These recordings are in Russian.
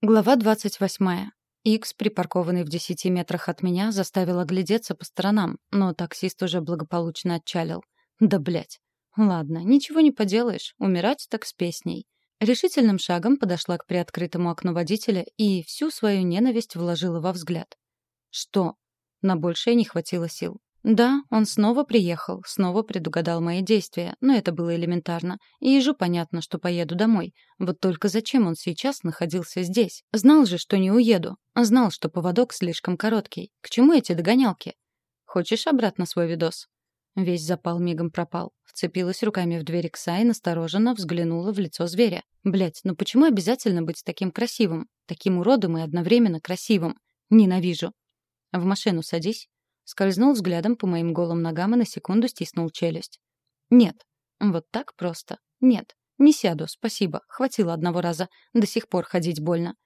Глава 28. Икс, припаркованный в десяти метрах от меня, заставил оглядеться по сторонам, но таксист уже благополучно отчалил. Да блять. Ладно, ничего не поделаешь, умирать так с песней. Решительным шагом подошла к приоткрытому окну водителя и всю свою ненависть вложила во взгляд. Что? На большее не хватило сил. Да, он снова приехал, снова предугадал мои действия, но это было элементарно. И ежу понятно, что поеду домой. Вот только зачем он сейчас находился здесь? Знал же, что не уеду. Знал, что поводок слишком короткий. К чему эти догонялки? Хочешь обратно свой видос? Весь запал мигом пропал. Вцепилась руками в дверь Кса и настороженно взглянула в лицо зверя. Блять, ну почему обязательно быть таким красивым? Таким уродом и одновременно красивым? Ненавижу. В машину садись. Скользнул взглядом по моим голым ногам и на секунду стиснул челюсть. «Нет. Вот так просто. Нет. Не сяду, спасибо. Хватило одного раза. До сих пор ходить больно.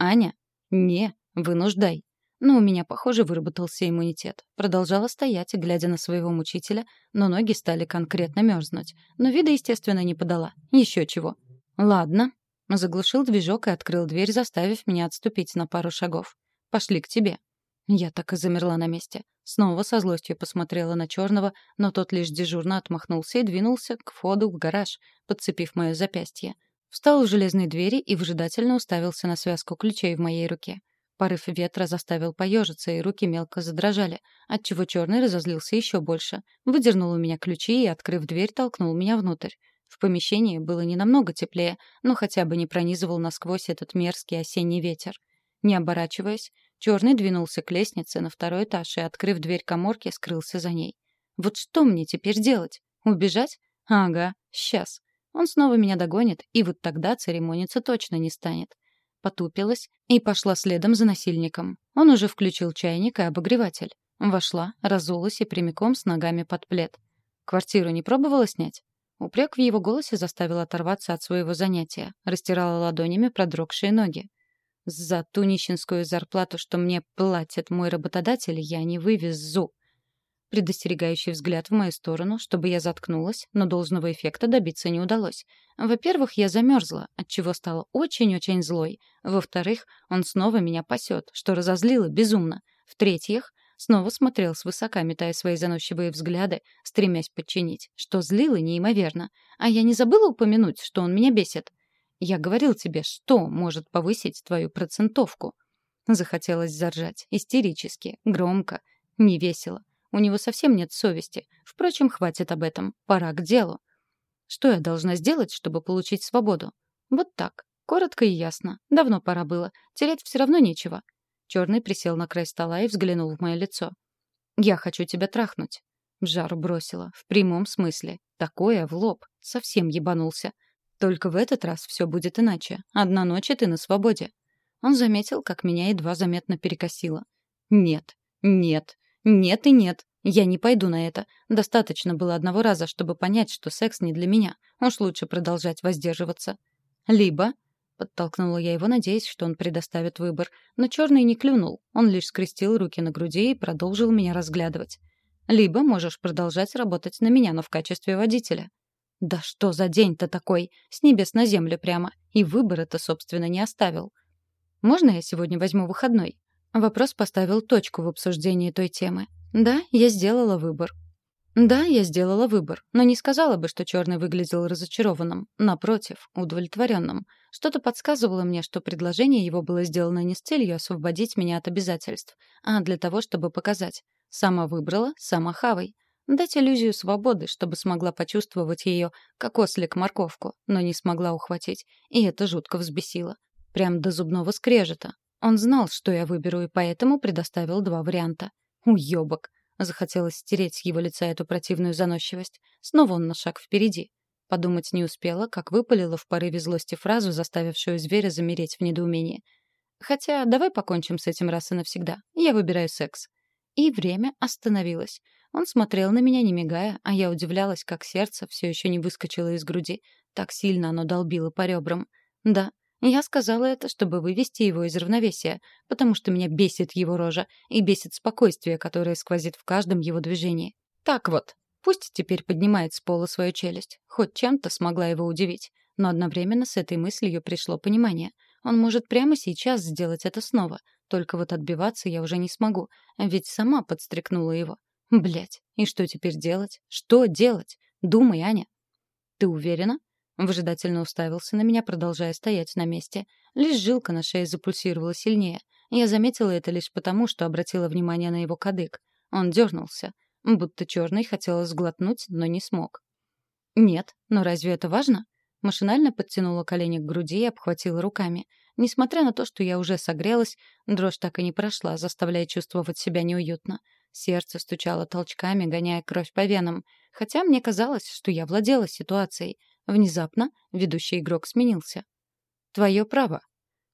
Аня? Не. Вынуждай». Но у меня, похоже, выработался иммунитет. Продолжала стоять, глядя на своего мучителя, но ноги стали конкретно мерзнуть. Но вида, естественно, не подала. Еще чего. «Ладно». Заглушил движок и открыл дверь, заставив меня отступить на пару шагов. «Пошли к тебе». Я так и замерла на месте. Снова со злостью посмотрела на черного, но тот лишь дежурно отмахнулся и двинулся к входу в гараж, подцепив мое запястье. Встал у железной двери и выжидательно уставился на связку ключей в моей руке. Порыв ветра заставил поежиться, и руки мелко задрожали, отчего черный разозлился еще больше. Выдернул у меня ключи и, открыв дверь, толкнул меня внутрь. В помещении было не намного теплее, но хотя бы не пронизывал насквозь этот мерзкий осенний ветер. Не оборачиваясь, Черный двинулся к лестнице на второй этаж и, открыв дверь коморки, скрылся за ней. Вот что мне теперь делать? Убежать? Ага, сейчас. Он снова меня догонит, и вот тогда церемониться точно не станет. Потупилась и пошла следом за насильником. Он уже включил чайник и обогреватель. Вошла, разулась и прямиком с ногами под плед. Квартиру не пробовала снять? Упрек в его голосе заставил оторваться от своего занятия. Растирала ладонями продрогшие ноги. За ту нищенскую зарплату, что мне платит мой работодатель, я не вывезу. Предостерегающий взгляд в мою сторону, чтобы я заткнулась, но должного эффекта добиться не удалось. Во-первых, я замерзла, отчего стала очень-очень злой. Во-вторых, он снова меня пасет, что разозлило безумно. В-третьих, снова смотрел свысока, метая свои заносчивые взгляды, стремясь подчинить, что злило неимоверно. А я не забыла упомянуть, что он меня бесит. Я говорил тебе, что может повысить твою процентовку. Захотелось заржать. Истерически, громко, невесело. У него совсем нет совести. Впрочем, хватит об этом. Пора к делу. Что я должна сделать, чтобы получить свободу? Вот так. Коротко и ясно. Давно пора было. Терять все равно нечего. Черный присел на край стола и взглянул в мое лицо. «Я хочу тебя трахнуть». В жару бросила. В прямом смысле. Такое в лоб. Совсем ебанулся. Только в этот раз все будет иначе. Одна ночь, и ты на свободе. Он заметил, как меня едва заметно перекосило. Нет, нет, нет и нет. Я не пойду на это. Достаточно было одного раза, чтобы понять, что секс не для меня. Уж лучше продолжать воздерживаться. Либо... Подтолкнула я его, надеясь, что он предоставит выбор. Но черный не клюнул. Он лишь скрестил руки на груди и продолжил меня разглядывать. Либо можешь продолжать работать на меня, но в качестве водителя. Да что за день-то такой? С небес на землю прямо. И выбора-то, собственно, не оставил. Можно я сегодня возьму выходной? Вопрос поставил точку в обсуждении той темы. Да, я сделала выбор. Да, я сделала выбор, но не сказала бы, что черный выглядел разочарованным. Напротив, удовлетворенным. Что-то подсказывало мне, что предложение его было сделано не с целью освободить меня от обязательств, а для того, чтобы показать. Сама выбрала, сама хавай. Дать иллюзию свободы, чтобы смогла почувствовать ее, как ослик морковку, но не смогла ухватить. И это жутко взбесило. Прям до зубного скрежета. Он знал, что я выберу, и поэтому предоставил два варианта. Уёбок. Захотелось стереть с его лица эту противную заносчивость. Снова он на шаг впереди. Подумать не успела, как выпалила в порыве злости фразу, заставившую зверя замереть в недоумении. Хотя давай покончим с этим раз и навсегда. Я выбираю секс. И время остановилось. Он смотрел на меня, не мигая, а я удивлялась, как сердце все еще не выскочило из груди. Так сильно оно долбило по ребрам. Да, я сказала это, чтобы вывести его из равновесия, потому что меня бесит его рожа и бесит спокойствие, которое сквозит в каждом его движении. Так вот, пусть теперь поднимает с пола свою челюсть. Хоть чем-то смогла его удивить. Но одновременно с этой мыслью пришло понимание. Он может прямо сейчас сделать это снова. Только вот отбиваться я уже не смогу. Ведь сама подстрекнула его. Блять, и что теперь делать? Что делать? Думай, Аня. Ты уверена? Выжидательно уставился на меня, продолжая стоять на месте. Лишь жилка на шее запульсировала сильнее. Я заметила это лишь потому, что обратила внимание на его кадык. Он дернулся. Будто черный хотел сглотнуть, но не смог. «Нет, но разве это важно?» Машинально подтянула колени к груди и обхватила руками. Несмотря на то, что я уже согрелась, дрожь так и не прошла, заставляя чувствовать себя неуютно. Сердце стучало толчками, гоняя кровь по венам. Хотя мне казалось, что я владела ситуацией. Внезапно ведущий игрок сменился. «Твое право».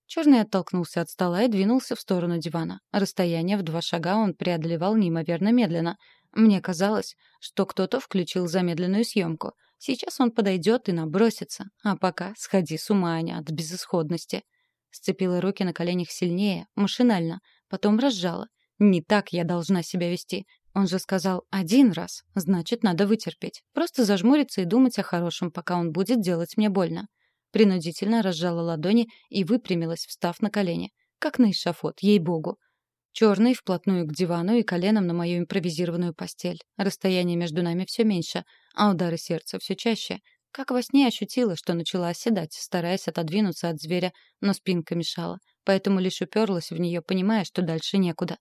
Черный оттолкнулся от стола и двинулся в сторону дивана. Расстояние в два шага он преодолевал неимоверно медленно. Мне казалось, что кто-то включил замедленную съемку. Сейчас он подойдет и набросится. А пока сходи с ума, Аня, от безысходности. Сцепила руки на коленях сильнее, машинально, потом разжала. Не так я должна себя вести. Он же сказал один раз, значит, надо вытерпеть. Просто зажмуриться и думать о хорошем, пока он будет делать мне больно. Принудительно разжала ладони и выпрямилась, встав на колени. Как на эшафот, ей-богу. Черный вплотную к дивану и коленом на мою импровизированную постель. Расстояние между нами все меньше, а удары сердца все чаще. Как во сне ощутила, что начала оседать, стараясь отодвинуться от зверя, но спинка мешала. Поэтому лишь уперлась в нее, понимая, что дальше некуда.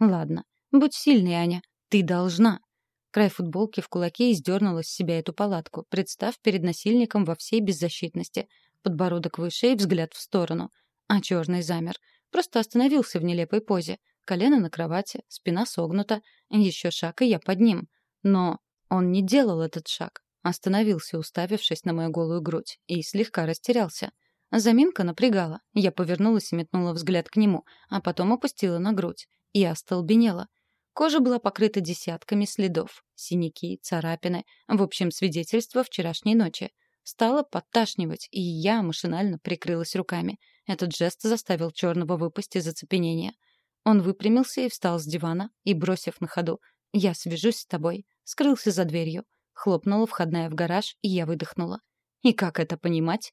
Ладно, будь сильной, Аня. Ты должна. Край футболки в кулаке издернула с себя эту палатку, представ перед насильником во всей беззащитности. Подбородок выше и взгляд в сторону. А черный замер. Просто остановился в нелепой позе. Колено на кровати, спина согнута. Еще шаг, и я под ним. Но он не делал этот шаг. Остановился, уставившись на мою голую грудь, и слегка растерялся. Заминка напрягала. Я повернулась и метнула взгляд к нему, а потом опустила на грудь и остолбенела. Кожа была покрыта десятками следов. Синяки, царапины. В общем, свидетельство вчерашней ночи. Стало подташнивать, и я машинально прикрылась руками. Этот жест заставил черного выпасть из оцепенения. Он выпрямился и встал с дивана, и, бросив на ходу, «Я свяжусь с тобой», скрылся за дверью. Хлопнула входная в гараж, и я выдохнула. «И как это понимать?»